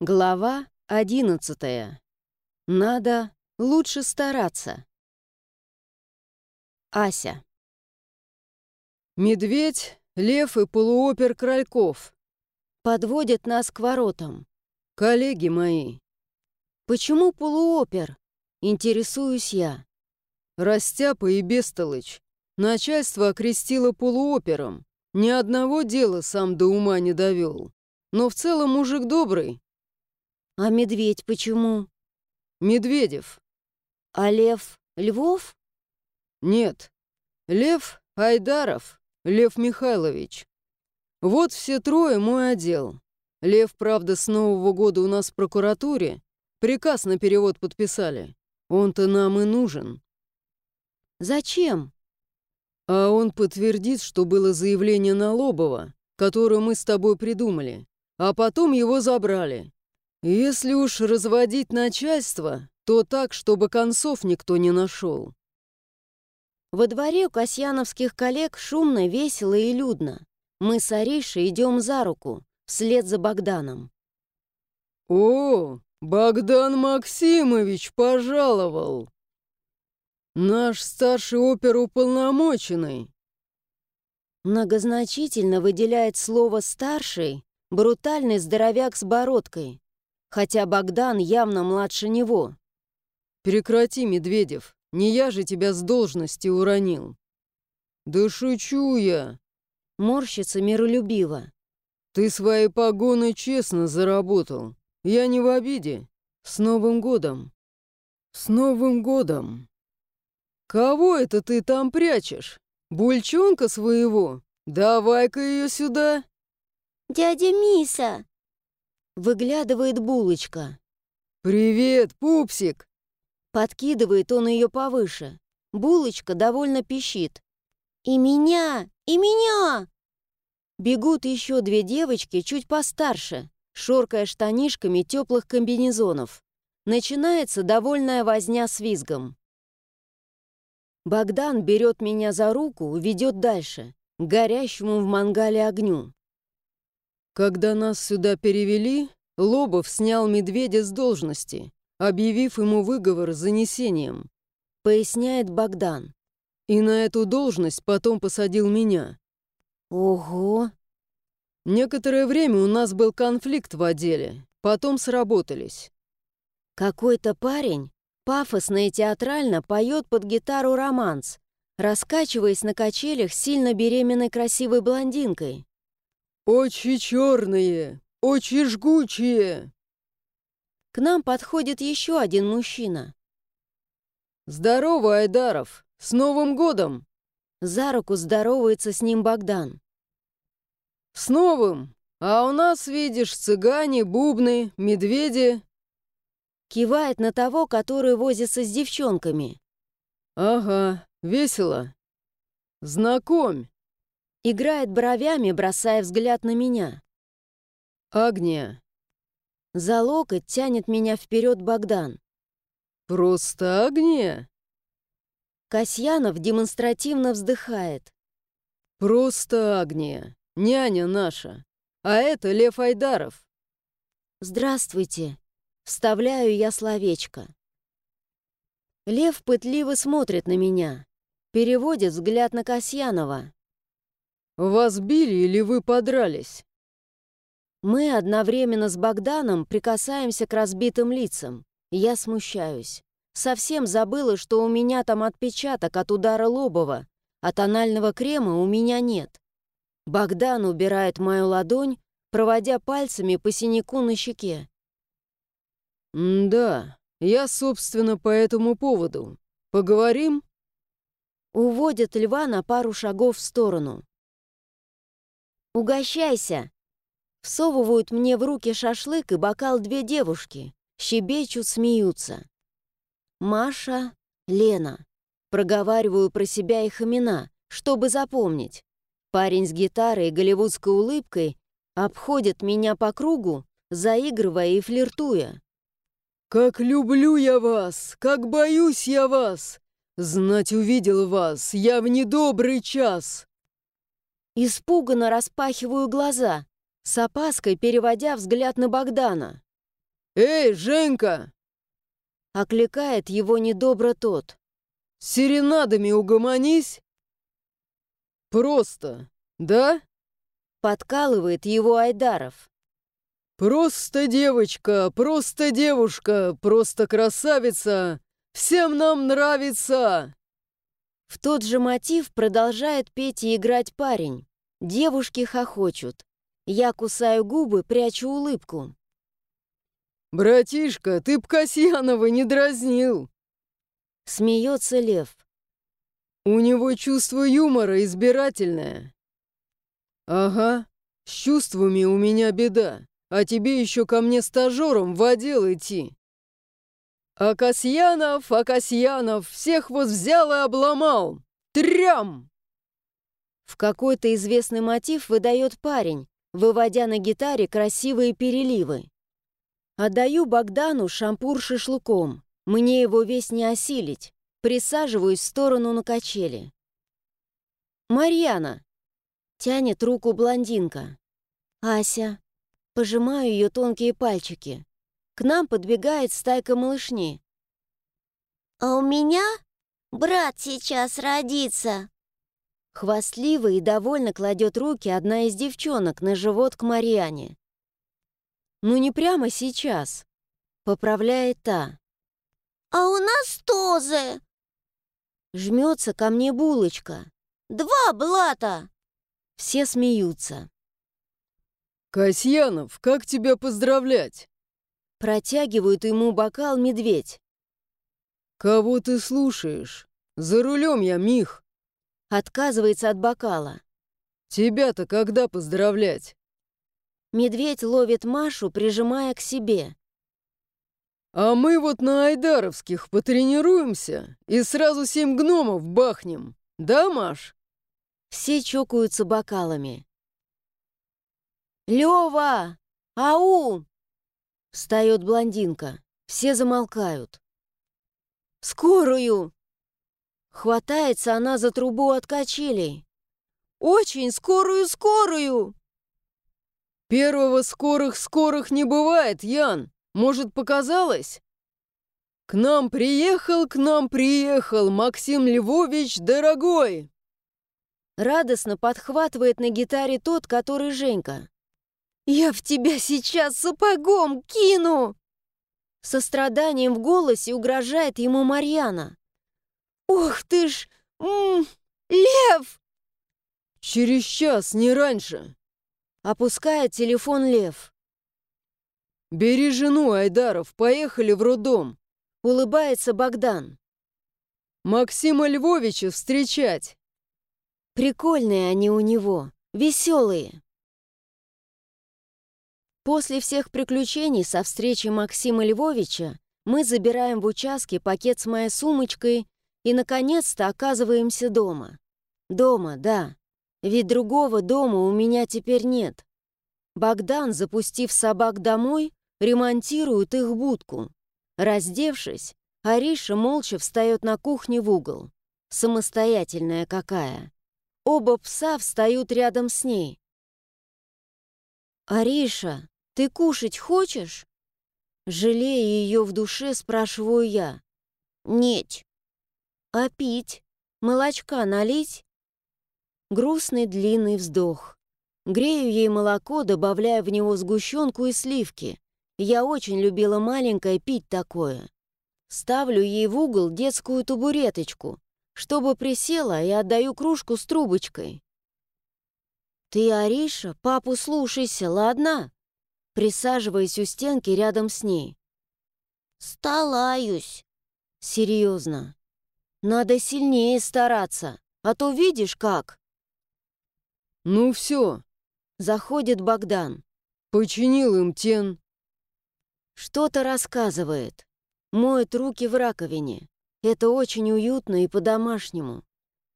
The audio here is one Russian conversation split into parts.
Глава одиннадцатая. Надо лучше стараться. Ася. Медведь, лев и полуопер Крольков. Подводят нас к воротам. Коллеги мои. Почему полуопер? Интересуюсь я. Растяпа и Бестолыч. Начальство окрестило полуопером. Ни одного дела сам до ума не довел. Но в целом мужик добрый, А медведь почему? Медведев. А лев Львов? Нет. Лев Айдаров. Лев Михайлович. Вот все трое мой отдел. Лев, правда, с Нового года у нас в прокуратуре. Приказ на перевод подписали. Он-то нам и нужен. Зачем? А он подтвердит, что было заявление на Лобова, которое мы с тобой придумали. А потом его забрали. Если уж разводить начальство, то так, чтобы концов никто не нашел. Во дворе у касьяновских коллег шумно, весело и людно. Мы с Аришей идем за руку, вслед за Богданом. О, Богдан Максимович пожаловал. Наш старший оперуполномоченный. Многозначительно выделяет слово «старший» брутальный здоровяк с бородкой, хотя Богдан явно младше него. Прекрати, Медведев, не я же тебя с должности уронил. Да шучу я. Морщится миролюбиво. Ты свои погоны честно заработал. Я не в обиде. С Новым годом. С Новым годом. Кого это ты там прячешь? Бульчонка своего? Давай-ка ее сюда. «Дядя Миса!» Выглядывает булочка. Привет, пупсик. Подкидывает он ее повыше. Булочка довольно пищит. «И меня! И меня!» Бегут еще две девочки чуть постарше, шоркая штанишками теплых комбинезонов. Начинается довольная возня с визгом. Богдан берет меня за руку, ведет дальше, к горящему в мангале огню. Когда нас сюда перевели, Лобов снял медведя с должности, объявив ему выговор с занесением. Поясняет Богдан. И на эту должность потом посадил меня. Ого! Некоторое время у нас был конфликт в отделе, потом сработались. Какой-то парень пафосно и театрально поет под гитару романс, раскачиваясь на качелях сильно беременной красивой блондинкой. «Очи черные, очи жгучие!» К нам подходит еще один мужчина. «Здорово, Айдаров! С Новым годом!» За руку здоровается с ним Богдан. «С новым! А у нас, видишь, цыгане, бубны, медведи!» Кивает на того, который возится с девчонками. «Ага, весело. Знакомь, Играет бровями, бросая взгляд на меня. Агния. За локоть тянет меня вперед Богдан. Просто Агния? Касьянов демонстративно вздыхает. Просто Агния. Няня наша. А это Лев Айдаров. «Здравствуйте!» Вставляю я словечко. Лев пытливо смотрит на меня. Переводит взгляд на Касьянова. Вас били или вы подрались? Мы одновременно с Богданом прикасаемся к разбитым лицам. Я смущаюсь. Совсем забыла, что у меня там отпечаток от удара Лобова, а тонального крема у меня нет. Богдан убирает мою ладонь, проводя пальцами по синяку на щеке. «Да, я, собственно, по этому поводу. Поговорим?» Уводит льва на пару шагов в сторону. «Угощайся!» Всовывают мне в руки шашлык и бокал две девушки. Щебечут, смеются. Маша, Лена. Проговариваю про себя их имена, чтобы запомнить. Парень с гитарой и голливудской улыбкой обходит меня по кругу, заигрывая и флиртуя. «Как люблю я вас! Как боюсь я вас! Знать увидел вас, я в недобрый час!» Испуганно распахиваю глаза, с опаской переводя взгляд на Богдана. Эй, Женька!» Окликает его недобро тот. «С серенадами угомонись!» «Просто, да?» Подкалывает его Айдаров. «Просто девочка, просто девушка, просто красавица! Всем нам нравится!» В тот же мотив продолжает петь и играть парень. Девушки хохочут. Я кусаю губы, прячу улыбку. «Братишка, ты б Касьянова не дразнил!» Смеется Лев. «У него чувство юмора избирательное». «Ага, с чувствами у меня беда а тебе еще ко мне стажером в отдел идти. А Касьянов, а Касьянов всех вас взял и обломал. Трям! В какой-то известный мотив выдает парень, выводя на гитаре красивые переливы. Отдаю Богдану шампур шашлыком. Мне его весь не осилить. Присаживаюсь в сторону на качели. «Марьяна!» — тянет руку блондинка. «Ася!» Пожимаю ее тонкие пальчики. К нам подбегает стайка малышни. «А у меня брат сейчас родится!» Хвастливо и довольно кладет руки одна из девчонок на живот к Марьяне. «Ну не прямо сейчас», — поправляет та. «А у нас тоже!» Жмется ко мне булочка. «Два блата!» Все смеются. «Касьянов, как тебя поздравлять?» Протягивают ему бокал медведь. «Кого ты слушаешь? За рулем я, Мих!» Отказывается от бокала. «Тебя-то когда поздравлять?» Медведь ловит Машу, прижимая к себе. «А мы вот на Айдаровских потренируемся и сразу семь гномов бахнем. Да, Маш?» Все чокаются бокалами. «Лёва! Ау!» Встает блондинка. Все замолкают. «Скорую!» Хватается она за трубу от качелей. «Очень скорую, скорую!» «Первого скорых-скорых не бывает, Ян! Может, показалось?» «К нам приехал, к нам приехал Максим Львович дорогой!» Радостно подхватывает на гитаре тот, который Женька. «Я в тебя сейчас сапогом кину!» Со страданием в голосе угрожает ему Марьяна. «Ох ты ж! М -м, лев!» «Через час, не раньше!» Опускает телефон Лев. «Бери жену, Айдаров, поехали в роддом!» Улыбается Богдан. «Максима Львовича встречать!» Прикольные они у него, веселые. После всех приключений со встречи Максима Львовича мы забираем в участке пакет с моей сумочкой и, наконец-то, оказываемся дома. Дома, да. Ведь другого дома у меня теперь нет. Богдан, запустив собак домой, ремонтирует их будку. Раздевшись, Ариша молча встает на кухне в угол. Самостоятельная какая. Оба пса встают рядом с ней. «Ариша, «Ты кушать хочешь?» Жалея ее в душе, спрашиваю я. «Нет». «А пить? Молочка налить?» Грустный длинный вздох. Грею ей молоко, добавляя в него сгущенку и сливки. Я очень любила маленькое пить такое. Ставлю ей в угол детскую табуреточку, чтобы присела и отдаю кружку с трубочкой. «Ты, Ариша, папу слушайся, ладно?» Присаживаясь у стенки рядом с ней. «Сталаюсь». «Серьезно. Надо сильнее стараться, а то видишь как». «Ну все», — заходит Богдан. «Починил им тен». Что-то рассказывает. Моет руки в раковине. Это очень уютно и по-домашнему.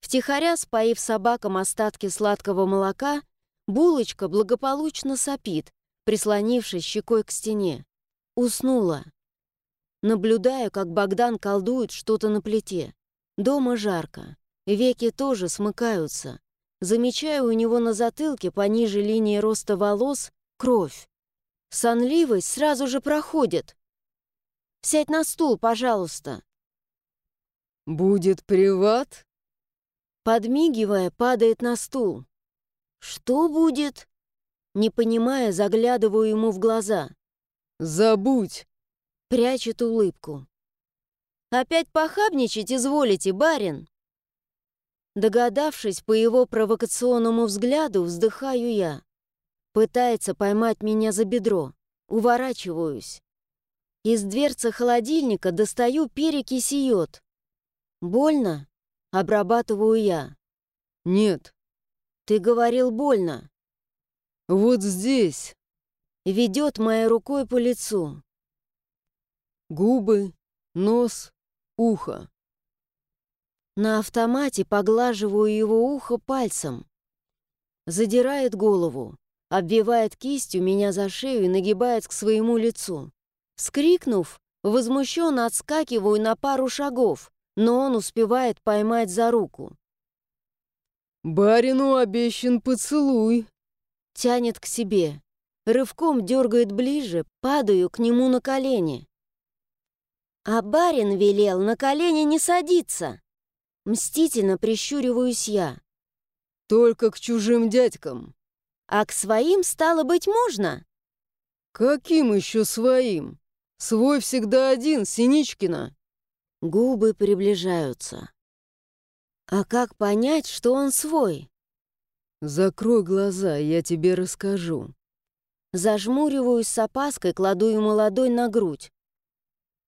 Втихаря споив собакам остатки сладкого молока, булочка благополучно сопит, прислонившись щекой к стене. Уснула. Наблюдаю, как Богдан колдует что-то на плите. Дома жарко. Веки тоже смыкаются. Замечаю у него на затылке, пониже линии роста волос, кровь. Сонливость сразу же проходит. Сядь на стул, пожалуйста. «Будет приват?» Подмигивая, падает на стул. Что будет? Не понимая, заглядываю ему в глаза. «Забудь!» Прячет улыбку. «Опять похабничать изволите, барин?» Догадавшись по его провокационному взгляду, вздыхаю я. Пытается поймать меня за бедро. Уворачиваюсь. Из дверцы холодильника достаю перекись и йод. Больно? Обрабатываю я. «Нет, Ты говорил больно. Вот здесь. Ведет моей рукой по лицу. Губы, нос, ухо. На автомате поглаживаю его ухо пальцем. Задирает голову, обвивает кистью меня за шею и нагибает к своему лицу. Вскрикнув, возмущенно отскакиваю на пару шагов, но он успевает поймать за руку. Барину обещан поцелуй. Тянет к себе. Рывком дергает ближе, падаю к нему на колени. А барин велел на колени не садиться. Мстительно прищуриваюсь я. Только к чужим дядькам. А к своим, стало быть, можно? Каким еще своим? Свой всегда один, Синичкина. Губы приближаются. А как понять, что он свой? Закрой глаза, я тебе расскажу. Зажмуриваюсь с опаской, кладу ему ладонь на грудь.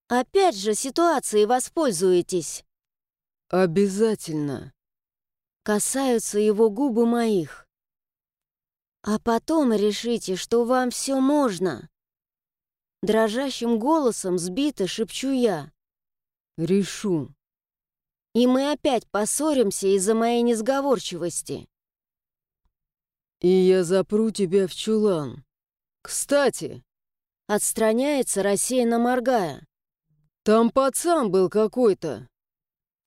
Опять же ситуацией воспользуетесь. Обязательно. Касаются его губы моих. А потом решите, что вам все можно. Дрожащим голосом сбито шепчу я. Решу. И мы опять поссоримся из-за моей несговорчивости. И я запру тебя в чулан. Кстати, Отстраняется, рассеянно моргая. там пацан был какой-то.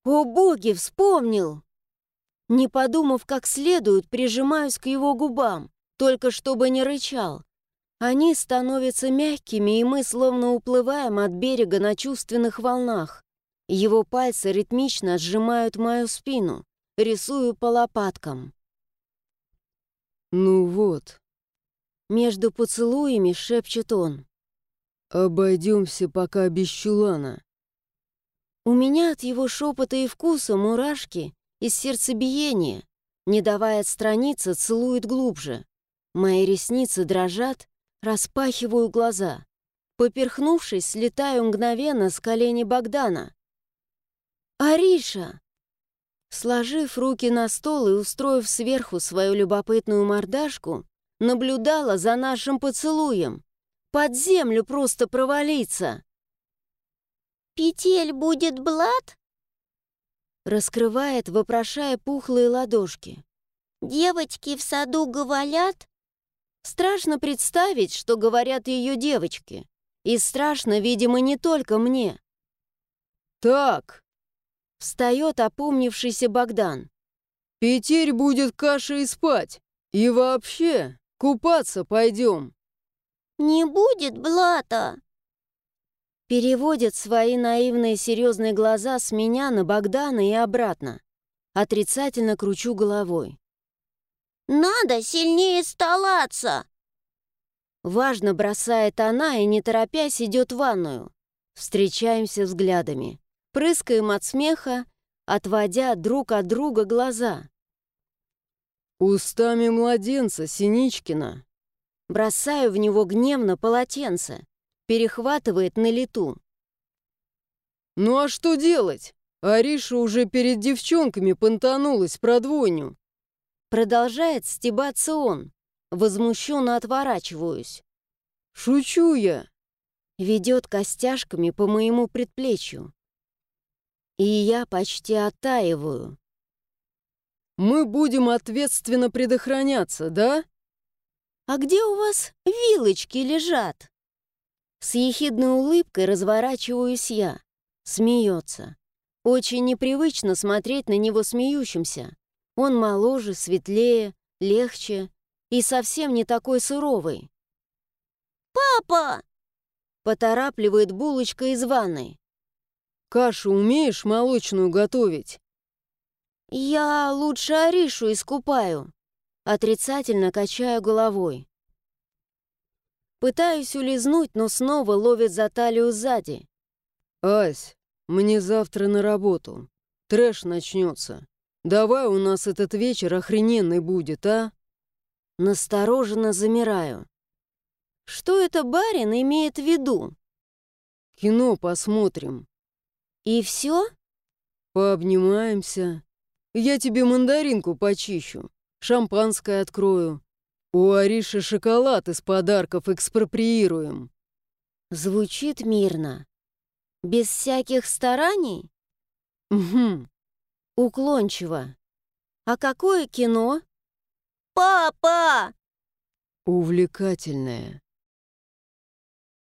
О боги, вспомнил! Не подумав как следует, прижимаюсь к его губам, только чтобы не рычал. Они становятся мягкими, и мы словно уплываем от берега на чувственных волнах. Его пальцы ритмично сжимают мою спину, рисую по лопаткам. Ну вот, Между поцелуями шепчет он. обойдемся пока без чулана. У меня от его шепота и вкуса мурашки из сердцебиения. Не давая отстраниться, целует глубже. Мои ресницы дрожат, распахиваю глаза. Поперхнувшись, слетаю мгновенно с колени Богдана. «Ариша!» Сложив руки на стол и устроив сверху свою любопытную мордашку, наблюдала за нашим поцелуем. Под землю просто провалиться. Петель будет блат? Раскрывает, вопрошая пухлые ладошки. Девочки в саду говорят, Страшно представить, что говорят ее девочки. И страшно, видимо, не только мне. Так, Встает опомнившийся Богдан. Петерь будет кашей спать. И вообще, купаться пойдем. не будет блата. Переводит свои наивные серьезные глаза с меня на Богдана и обратно. Отрицательно кручу головой. Надо сильнее столаться. Важно бросает она и, не торопясь, идет в ванную. Встречаемся взглядами. Прыскаем от смеха, отводя друг от друга глаза. Устами младенца, Синичкина. Бросаю в него гневно полотенце. Перехватывает на лету. Ну а что делать? Ариша уже перед девчонками понтанулась про двойню. Продолжает стебаться он. Возмущенно отворачиваюсь. Шучу я. Ведет костяшками по моему предплечью. И я почти оттаиваю. Мы будем ответственно предохраняться, да? «А где у вас вилочки лежат?» С ехидной улыбкой разворачиваюсь я. Смеется. Очень непривычно смотреть на него смеющимся. Он моложе, светлее, легче и совсем не такой суровый. Папа! Поторапливает булочка из ванной. Кашу умеешь молочную готовить? Я лучше Аришу искупаю. Отрицательно качаю головой. Пытаюсь улизнуть, но снова ловит за талию сзади. Ась, мне завтра на работу. Трэш начнется. Давай у нас этот вечер охрененный будет, а? Настороженно замираю. Что это барин имеет в виду? Кино посмотрим. И все? Пообнимаемся. Я тебе мандаринку почищу, шампанское открою. У Ариши шоколад из подарков экспроприируем. Звучит мирно. Без всяких стараний? Угу. Уклончиво. А какое кино? Папа! Увлекательное.